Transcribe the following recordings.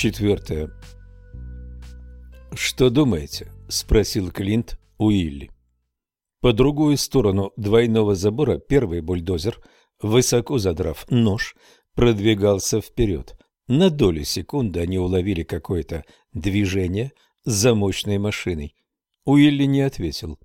Четвертое. «Что думаете?» – спросил Клинт Уилли. По другую сторону двойного забора первый бульдозер, высоко задрав нож, продвигался вперед. На долю секунды они уловили какое-то движение за мощной машиной. Уилли не ответил.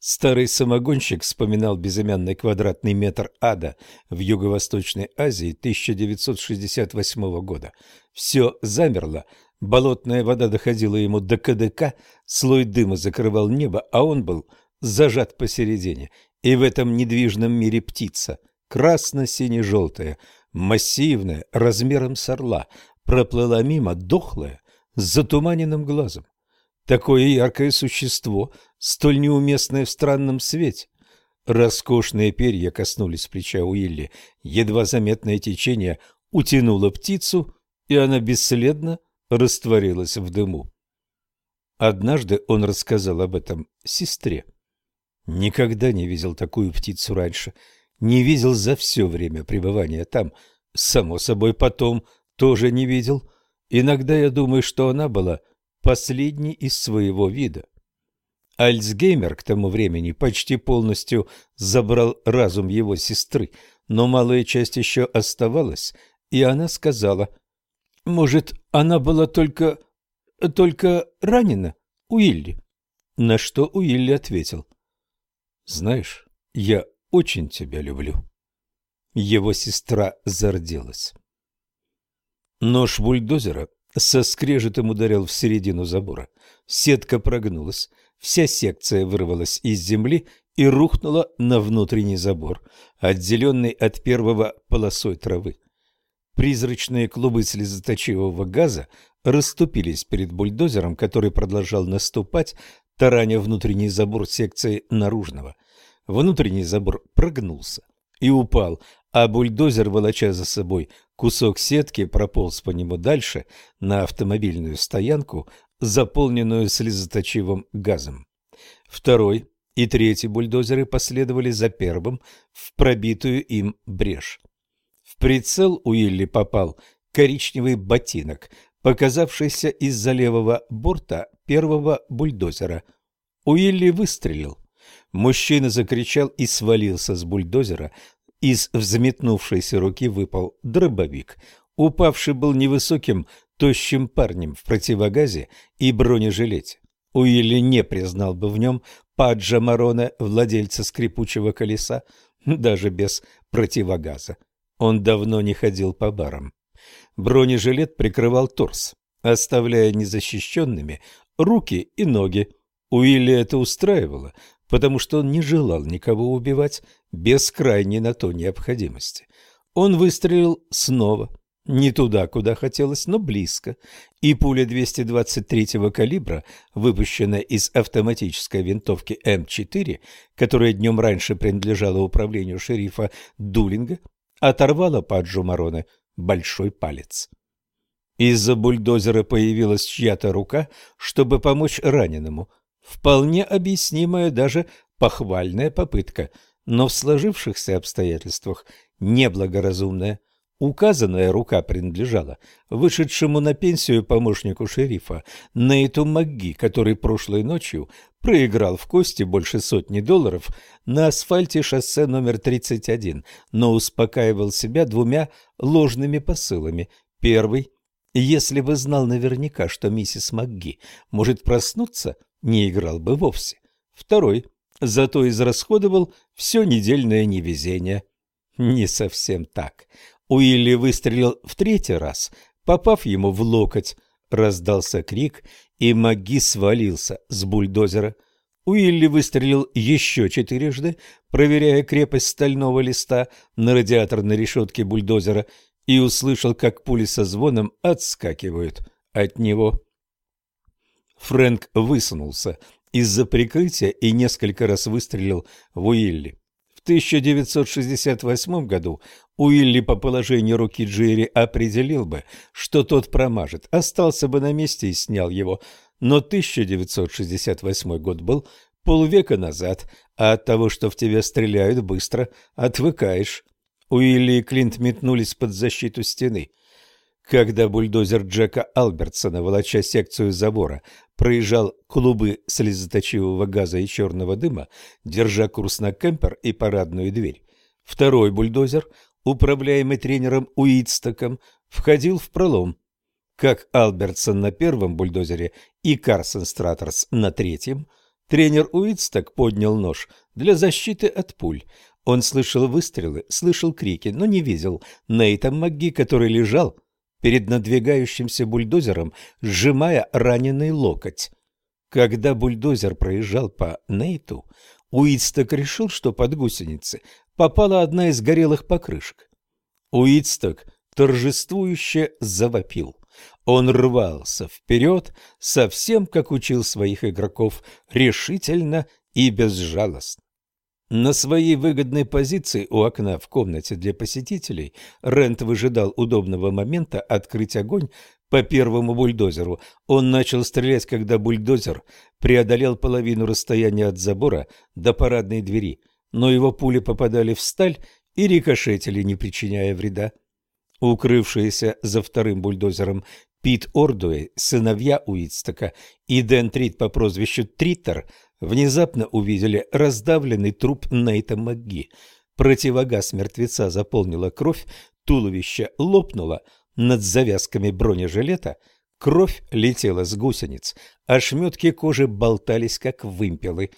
Старый самогонщик вспоминал безымянный квадратный метр ада в Юго-Восточной Азии 1968 года. Все замерло, болотная вода доходила ему до КДК, слой дыма закрывал небо, а он был зажат посередине. И в этом недвижном мире птица, красно-сине-желтая, массивная, размером с орла, проплыла мимо, дохлая, с затуманенным глазом. Такое яркое существо, столь неуместное в странном свете. Роскошные перья коснулись плеча Уилли. Едва заметное течение утянуло птицу, и она бесследно растворилась в дыму. Однажды он рассказал об этом сестре. Никогда не видел такую птицу раньше, не видел за все время пребывания там. Само собой, потом тоже не видел. Иногда я думаю, что она была последний из своего вида. Альцгеймер к тому времени почти полностью забрал разум его сестры, но малая часть еще оставалась, и она сказала, «Может, она была только... только ранена, Уилли?» На что Уилли ответил, «Знаешь, я очень тебя люблю». Его сестра зарделась. Нож бульдозера со скрежетом ударил в середину забора. Сетка прогнулась, вся секция вырвалась из земли и рухнула на внутренний забор, отделенный от первого полосой травы. Призрачные клубы слезоточивого газа расступились перед бульдозером, который продолжал наступать, тараня внутренний забор секции наружного. Внутренний забор прогнулся и упал, а бульдозер, волоча за собой кусок сетки, прополз по нему дальше на автомобильную стоянку, заполненную слезоточивым газом. Второй и третий бульдозеры последовали за первым в пробитую им брешь. В прицел Уилли попал коричневый ботинок, показавшийся из-за левого борта первого бульдозера. Уилли выстрелил. Мужчина закричал и свалился с бульдозера, из взметнувшейся руки выпал дробовик. Упавший был невысоким, тощим парнем в противогазе и бронежилете. Уилли не признал бы в нем Паджа Марона, владельца скрипучего колеса, даже без противогаза. Он давно не ходил по барам. Бронежилет прикрывал торс, оставляя незащищенными руки и ноги. Уилли это устраивало, потому что он не желал никого убивать без крайней на то необходимости. Он выстрелил снова, не туда, куда хотелось, но близко, и пуля 223-го калибра, выпущенная из автоматической винтовки М4, которая днем раньше принадлежала управлению шерифа Дулинга, оторвала Паджу Мароне большой палец. Из-за бульдозера появилась чья-то рука, чтобы помочь раненому. Вполне объяснимая, даже похвальная попытка, но в сложившихся обстоятельствах неблагоразумная. Указанная рука принадлежала вышедшему на пенсию помощнику шерифа Нейту МакГи, который прошлой ночью проиграл в кости больше сотни долларов на асфальте шоссе номер 31, но успокаивал себя двумя ложными посылами. Первый – если бы знал наверняка, что миссис МакГи может проснуться – не играл бы вовсе. Второй зато израсходовал все недельное невезение. Не совсем так. Уилли выстрелил в третий раз, попав ему в локоть. Раздался крик, и Маги свалился с бульдозера. Уилли выстрелил еще четырежды, проверяя крепость стального листа на радиаторной решетке бульдозера, и услышал, как пули со звоном отскакивают от него. Фрэнк высунулся из-за прикрытия и несколько раз выстрелил в Уилли. В 1968 году Уилли по положению руки Джерри определил бы, что тот промажет, остался бы на месте и снял его. Но 1968 год был полвека назад, а от того, что в тебя стреляют быстро, отвыкаешь. Уилли и Клинт метнулись под защиту стены. Когда бульдозер Джека Албертсона, волоча секцию забора, проезжал клубы слезоточивого газа и черного дыма, держа курс на кемпер и парадную дверь, второй бульдозер, управляемый тренером Уитстоком, входил в пролом. Как Албертсон на первом бульдозере и Карсон Стратерс на третьем, тренер Уитсток поднял нож для защиты от пуль. Он слышал выстрелы, слышал крики, но не видел Нейта МакГи, который лежал перед надвигающимся бульдозером, сжимая раненый локоть. Когда бульдозер проезжал по Нейту, Уитсток решил, что под гусеницы попала одна из горелых покрышек. Уитсток торжествующе завопил. Он рвался вперед, совсем как учил своих игроков, решительно и безжалостно. На своей выгодной позиции у окна в комнате для посетителей Рент выжидал удобного момента открыть огонь по первому бульдозеру. Он начал стрелять, когда бульдозер преодолел половину расстояния от забора до парадной двери, но его пули попадали в сталь и рикошетили, не причиняя вреда. Укрывшиеся за вторым бульдозером Пит Ордуэй, сыновья Уитстока и Дэн Трит по прозвищу Триттер – внезапно увидели раздавленный труп Нейта МакГи. Противогаз мертвеца заполнила кровь, туловище лопнуло над завязками бронежилета, кровь летела с гусениц, а шметки кожи болтались, как вымпелы.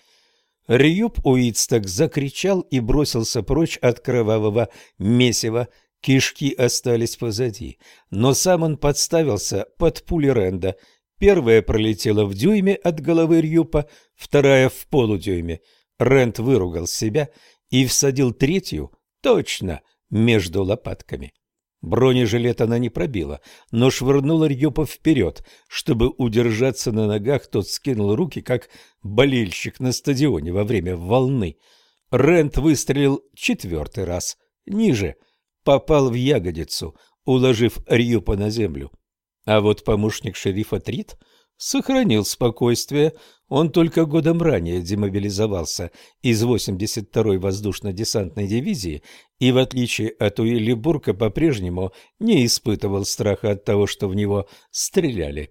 Рьюб Уитсток закричал и бросился прочь от кровавого месива, кишки остались позади, но сам он подставился под пули Ренда Первая пролетела в дюйме от головы Рьюпа, вторая в полудюйме. Рент выругал себя и всадил третью точно между лопатками. Бронежилет она не пробила, но швырнула Рьюпа вперед. Чтобы удержаться на ногах, тот скинул руки, как болельщик на стадионе во время волны. Рент выстрелил четвертый раз, ниже, попал в ягодицу, уложив Рьюпа на землю. А вот помощник шерифа Трит сохранил спокойствие. Он только годом ранее демобилизовался из 82-й воздушно-десантной дивизии и, в отличие от Уилли Бурка, по-прежнему не испытывал страха от того, что в него стреляли.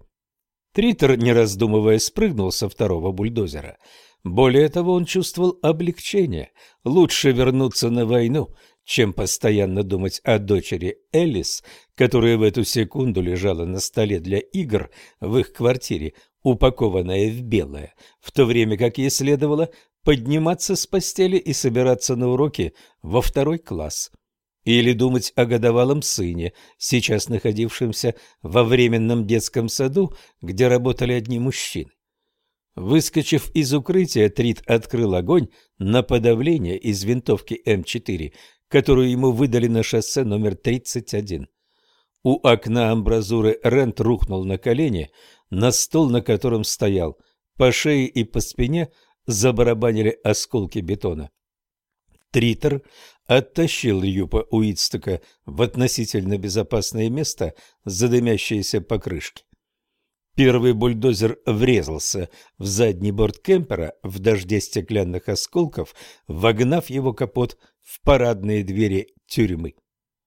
Тритер, не раздумывая, спрыгнул со второго бульдозера. Более того, он чувствовал облегчение. Лучше вернуться на войну, чем постоянно думать о дочери Элис, которая в эту секунду лежала на столе для игр в их квартире, упакованная в белое, в то время как ей следовало подниматься с постели и собираться на уроки во второй класс. Или думать о годовалом сыне, сейчас находившемся во временном детском саду, где работали одни мужчины. Выскочив из укрытия, Трит открыл огонь на подавление из винтовки М4, которую ему выдали на шоссе номер 31. У окна амбразуры Рент рухнул на колени на стол, на котором стоял. По шее и по спине забарабанили осколки бетона. Тритер оттащил Юпа Уитстока в относительно безопасное место за дымящиеся покрышки. Первый бульдозер врезался в задний борт кемпера в дожде стеклянных осколков, вогнав его капот в парадные двери тюрьмы.